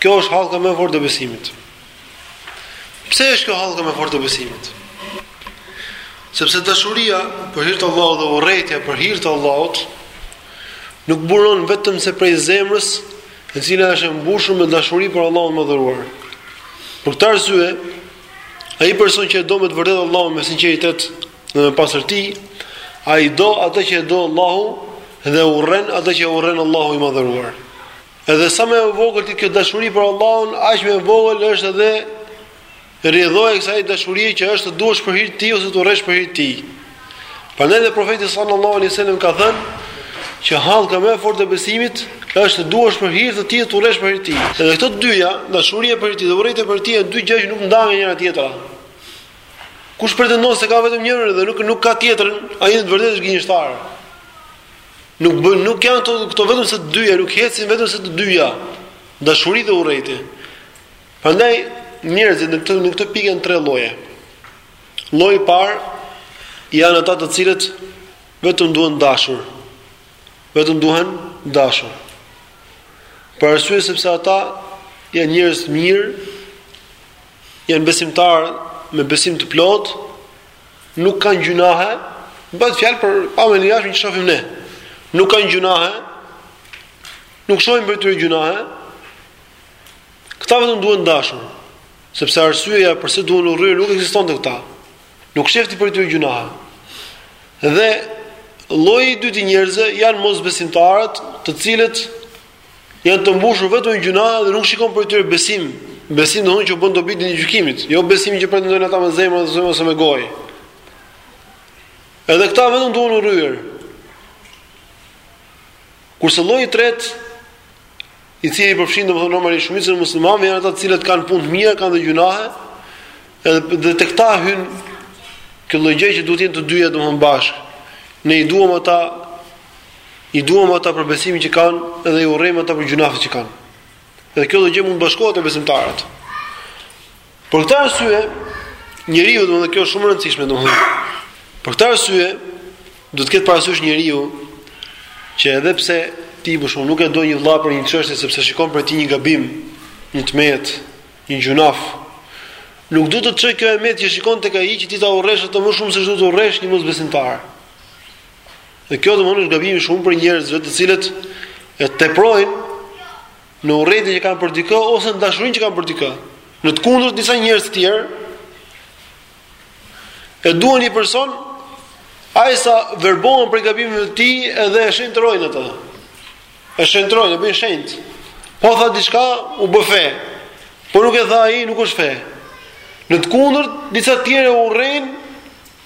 Kjo është hallka më e fortë e besimit. Pse është kjo hallka më e fortë e besimit? Sepse dashuria për hir të Allahut dhe urrejtja për hir të Allahut nuk buron vetëm se prej zemrës, e cila është e mbushur me dashuri për Allahun e madhëruar. Për këtë arsye, ai person që e do me të vërtetë Allahun me sinqeritet, Dhe me pastërti, ai do atë që e do Allahu dhe urren atë që e urren Allahu i madhëruar. Edhe sa më e vogël të jetë kjo dashuri për Allahun, aq më e vogël është edhe rrjedhoja e kësaj dashurie që është të duash për hir të tij ose të urresh për hir të tij. Prandaj dhe profeti sallallahu alaihi wasallam ka thënë që hallka më e fortë e besimit është të duash për hir të tij, të urresh për hir të tij. Edhe këto dyja, dashuria për hir të tij dhe urrejtja për hir të tij janë dy gjëra që nuk ndahen nga njëra tjetra. Kush pretendon se ka vetëm njërën dhe nuk nuk ka tjetrën, ai në të vërtetë është gënjeshtar. Nuk bën, nuk janë këto këto vetëm se të dyja, nuk ecin vetëm se të dyja. Dashuri dhe urrejtje. Prandaj njerëzit në këtë në këtë pikë janë tre lloje. Lloji i parë janë ata të cilët vetëm duhen dashur. Vetëm duhen dashur. Për arsye sepse ata janë njerëz të mirë, janë besimtarë me besim të plotë, nuk kanë gjynahe, bëhet fjalë për pamjen e jashtme që shohim ne. Nuk kanë gjynahe, nuk shohim prej tyre gjynahe. Këta vetëm duhen dashur, sepse arsyeja pse duhen urryer nuk ekziston te këta. Nuk shef ti prej tyre gjynahe. Dhe lloji i dytë i njerëzve janë mosbesimtarët, të cilët Janë të mbushur vetëm me gjynahe dhe nuk shikon prej tyre besim. Besim domethënë që bën dobi ditën e gjykimit, jo besimi që pretendojnë ata me zemër ose ose me gojë. Edhe këta vetëm duhen urryer. Kurse lloji i tretë, i cili përfshin domethënë normalisht shumicën e muslimanëve, janë ata të cilët kanë punë të mira, kanë dhe gjynahe, edhe dhe tek ta hyn kjo lloj gjë që duhet të jenë të dyja domethënë bashkë. Ne i duam ata I duam ata për besimin që kanë dhe i urrejmë ata për gjynahet që kanë. Dhe kjo lloj gjë mund të bashkohet me besimtarët. Për këtë arsye, njeriu do të kjo është shumë e rëndësishme domethënë. Për këtë arsye, duhet të ketë parasysh njeriu që edhe pse ti për shembull nuk e do një vëlla për një çështje sepse shikon prej tij një gabim, një të metë, një gjynah, nuk duhet të të çojë kjo e metë që shikon tek ai që ti ta urresh atë më shumë se ç'duhet të urresh një mosbesimtar. Dhe kjo domthonë është gabimi i shumë prej njerëzve të cilët e teprojnë në urrejtjen që kanë për dikë ose në dashurinë që kanë për dikë. Në të kundërt disa njerëz të tjerë e duan një person aq sa verbohen prej gabimeve të tij edhe e shenjtërojnë atë. E shenjtërojnë, e bëjnë shenjt. Po tha diçka, u bë fe. Po nuk e tha ai, nuk është fe. Në të kundërt, disa të tjerë e urrejnë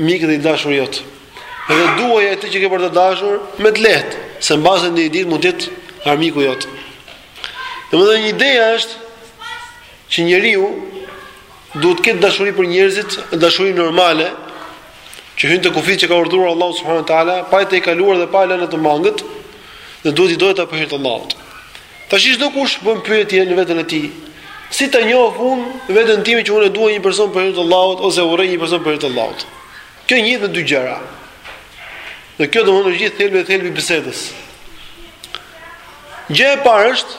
Mik dhe i dashur jot. Edhe duaj atë që ke për të dashur me të lehtë, se mbase në një ditë mund të jetë armiku jot. Domethënë ideja është që njeriu duhet të ketë dashuri për njerëzit, dashuri normale që hyn te kufijtë që ka urdhëruar Allahu subhanahu wa taala, pa e tejkaluar dhe pa e lënë të mangët, dhe duhet t'i dojë ata për hir të Allahut. Tashi çdokush bën pyetje në veten e tij, si ta njoh unë veten time që unë e dua një person për hir të Allahut ose e urrej një person për hir të Allahut. Kjo njihet në dy gjëra. Dhe kjo domethënë gjithë thelbi, thelbi i bisedës. Gjëja e parë është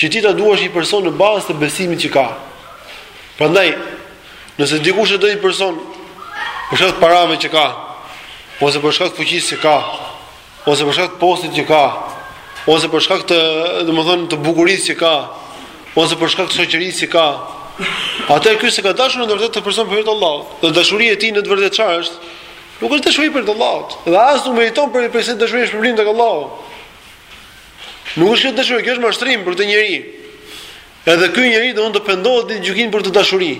që ti ta duash një person në bazë të besimit që ka. Prandaj, nëse dikush e do një person për shkak të parave që ka, ose për shkak të fuqisë që ka, ose për shkak të postit që ka, ose për shkak të, domethënë, të bukurisë që ka, ose për shkak të shoqërisë që ka. Atëherë ky s'e ka dashur në të vërtetë këtë person për hir të Allahut. Dhe dashuria e tij në të vërtetë çfarë është? Nuk është dashuri për hir të Allahut. Dhe as nuk meriton prej kësaj dashurie shpërblim tek Allahu. Nuk është kjo dashuri, kjo është mashtrim për këtë njeri. Edhe ky njeri do të pendohet ditën e gjykimit për këtë dashuri.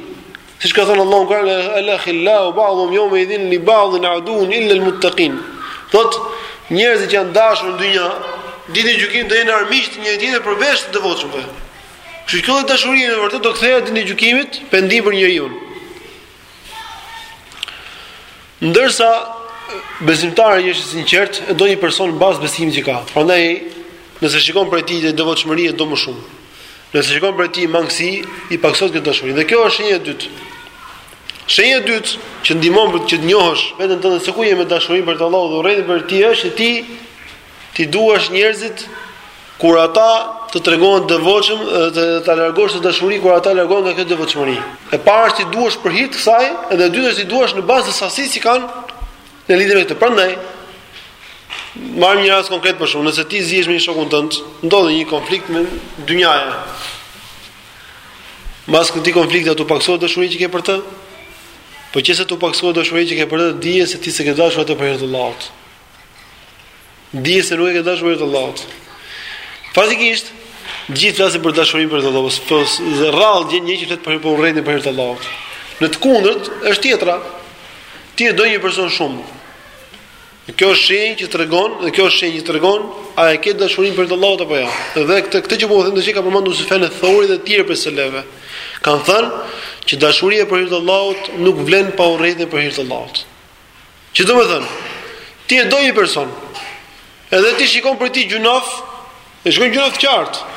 Siç ka thënë Allahu në Kur'an, "Al-akhillau ba'dhum yawma idhin li ba'dhin adun illa al-muttaqin." Thot njerëzit që janë dashur në dynja, ditën e gjykimit do jenë armiq të njëri-tjetrit përveç të devotshëve. Kështu që kjo dashuri në vërtet do kthehet ditën e gjykimit pendim për njeriun. Ndërsa besimtari është i sinqert, e do një person në bazë besimit që ka. Prandaj, nëse shikon prej tij devotshmëri e do më shumë. Nëse shikon prej tij mangësi, i paksohet kjo dashuri. Dhe kjo është shenja e dytë. Shenja e dytë që ndihmon që të njohësh veten tënde se ku je me dashurinë për hir të Allahut dhe urrejtjen për hir të tij është që ti T'i duash njerëzit kur ata të tregohen të devotshëm dhe ta largosh këtë dashuri kur ata largohen nga kjo devotshmëri. E para është t'i duash për hir të kësaj, edhe e dyta është t'i duash në bazë të sasisë që kanë në lidhje me këtë. Prandaj marrim një rast konkret për shembull, nëse ti zihesh me një shokun tënd, ndodhi një konflikt dynjaje. Mbas këtij konflikti a t'u paksohet dashuria që ke për të? Po qe se t'u paksohet dashuria që ke për të, dije se ti s'e ke dashur atë për hir të Allahut. Dije se nuk e ke dashur për hir të Allahut. Fatikisht, gjithë flasin për dashurinë për hir të Allahut, po rrallë gjen një që flet për urrejtjen për hir të Allahut. Në të kundërt është tjetra. Ti e do një person shumë. Dhe kjo është shenjë që tregon, dhe kjo është shenjë që tregon a e ke dashurinë për hir të Allahut apo jo. Ja. Dhe këtë këtë që po u them tash e ka përmendur Sufjan Theuri dhe të tjerë prej selefëve. Kanë thënë që dashuria për hir të Allahut nuk vlen pa urrejtjen për hir të Allahut. Që domethënë, ti e do një person, edhe ti shikon prej tij gjunaf, e shikon gjunaf të qartë.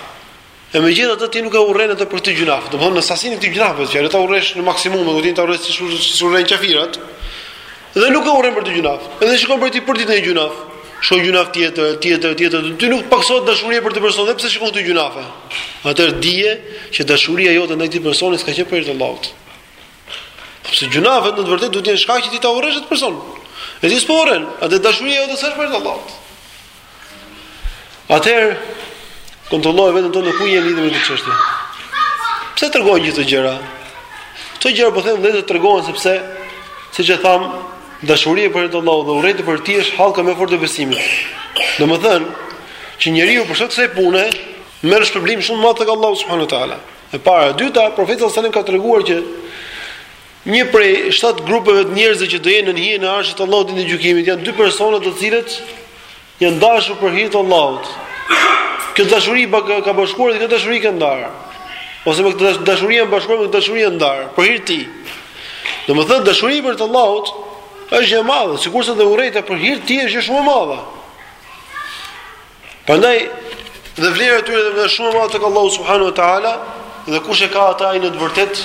E me gjithë atë ti nuk e urren atë për këtë gjunaf. Domethënë në sasinë e këtij gjunafi, që jo ta urresh në maksimum, domethënë ta urresh siç i urren qafirat. Dhe nuk e urren për këtë gjunaf. Edhe shikon prej tij për ditë një gjunaf. Shikon gjunaf tjetër, tjetër, tjetër. Ti nuk paksohet dashuria për këtë person, edhe pse shikon këto gjunafe. Atëherë dije që dashuria jote ndaj këtij personi s'ka qenë për hir të Allahut. Sepse gjunafet në të vërtetë duhet të jenë shkak që ti ta urresh atë person. E ti s'po urren, atëherë dashuria jote s'është për hir të Allahut. Atëherë kontrollojmë veten tonë ku jemi lidhur me këtë çështje. Pse i tregojmë gjithë këto gjëra? Këto gjëra po i themi dhe i tregojmë sepse siç e thamë, dashuria për Allahun dhe urrejtja për hir të tij është hallka më e fortë e besimit. Domethënë që njeriu për shkak të kësaj pune merr shpërblim shumë të madh tek Allahu subhanahu wa taala. E para, e dyta, profeti sallallahu alajhi wasallam ka treguar që një prej shtatë grupeve të njerëzve që do jenë në hijen e Arshit të Allahut ditën e gjykimit janë dy persona të cilët janë dashur për hir të Allahut. Kjo dashuri i ka bashkuar dhe kjo dashuri i ka ndarë. Ose me këtë dashuri janë bashkuar me këtë dashuri janë ndarë për hir të tij. Domethënë dashuria për hir të Allahut është e madhe, sikurse dhe urrejtja për hir të tij është shumë e madhe. Prandaj dhe vlera e tyre është shumë e madhe tek Allahu subhanahu wa taala dhe kush e ka atë ai në të vërtetë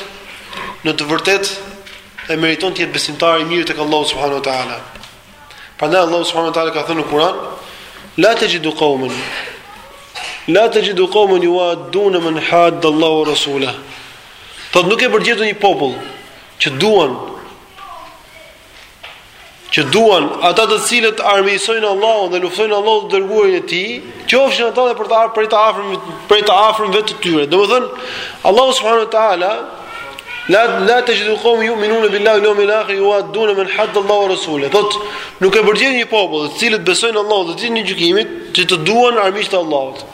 në të vërtetë e meriton të jetë besimtar i mirë tek Allahu subhanahu wa taala. Prandaj Allahu subhanahu wa taala ka thënë në Kur'an la tajidu qauman la tajidu qauman yuwadduna man hadda Allahu wa rasulahu. Thotë nuk ke për të gjetur një popull që duan që duan ata të cilët armiqësojnë Allahun dhe luftojnë Allahun dhe të dërguarin e tij, qofshin ata dhe prej të afërm prej të afërmve të tyre. Domethënë, Allahu subhanahu wa taala la la tajidu qawman yu'minuna billahi wal yawmil akhir yuwadduna man hadda Allahu wa rasuluhu. Thotë, nuk ke për të gjetur një popull, të cilët besojnë Allahun dhe ditën e gjykimit, që të duan armiqtë e Allahut.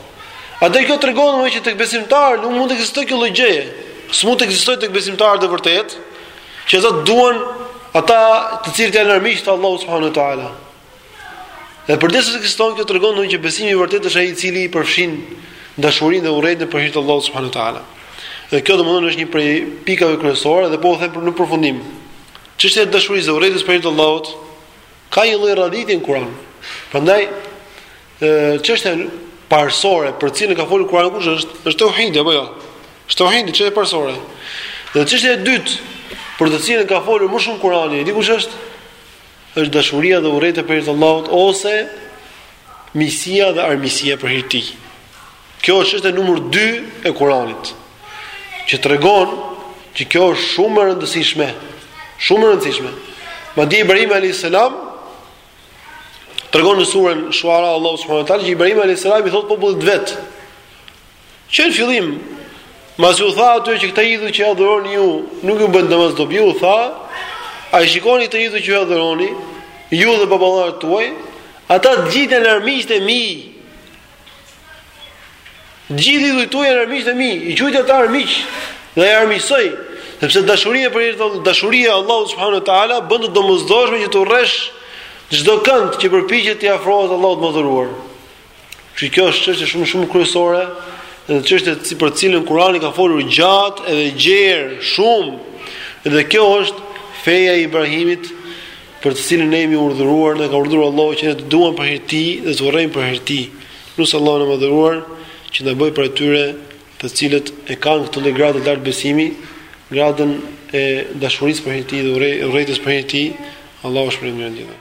Atëherë kjo tregon domethënë që tek besimtarët nuk mund të ekzistojë kjo lloj gjëje. S'mund të ekzistojë tek besimtarët e vërtetë Që ata duan ata të cilët janë armiq të Allahut subhanahu wa taala. Dhe përderisa ekziston kjo tregon domethënë që besimi i vërtetë është ai i cili i përfshin dashurinë dhe urrejtjen për hir të Allahut subhanahu wa taala. Dhe kjo domethënë është një prej pikave kryesore dhe po u them pra në përfundim. Çështja e dashurisë dhe urrejtjes për hir të Allahut ka një lloj radhitje në Kur'an. Prandaj Çështja parësore për cilën ka folur Kurani kush është? Është tauhidi apo jo? Është tauhidi çështja parësore. Dhe çështja e dytë për të cilën ka folur më shumë Kurani, e di kush është? Është dashuria dhe urrejtja për hir të Allahut ose miqësia dhe armiqësia për hir të tij. Kjo është çështja numër 2 e Kuranit, që tregon që kjo është shumë e rëndësishme, shumë e rëndësishme. Madje Ibrahimi alayhis salam Tregon në surën Shuara Allahu subhanahu wa taala që Ibrahimi alayhis salam i thotë popullit vet. Që në fillim, masi u tha atyre që këta idhuj që adhuroni ju, nuk ju bëjnë dëm as dobi, u tha, a i shikoni këta idhuj që adhuroni, ju dhe baballarët tuaj, ata të gjithë janë armiqtë e mi. Gjithë idhujt tuaj janë armiqtë e mi, i quajti ata armiq dhe i armiqësoi, sepse dashuria për hir, dashuria e Allahut subhanahu ta'ala, bën të domosdoshme që të urresh çdo kënd që përpiqet t'i afrohet Allahut të madhëruar. Që kjo është çështje shumë shumë kryesore, dhe çështje për të cilën Kurani ka folur gjatë edhe gjerë shumë, dhe kjo është feja e Ibrahimit, për të cilën ne jemi urdhëruar, na ka urdhëruar Allahu që ne të duam për hir të Tij dhe të urrejmë për hir të Tij. Lus Allahun e Madhëruar që të na bëjë prej atyre të cilët e kanë këtë lloj grade të lartë besimi, gradën e dashurisë për hir të Tij dhe urrejtjes për hir të Tij, Allahu ju shpërbleftë për vëmendjen.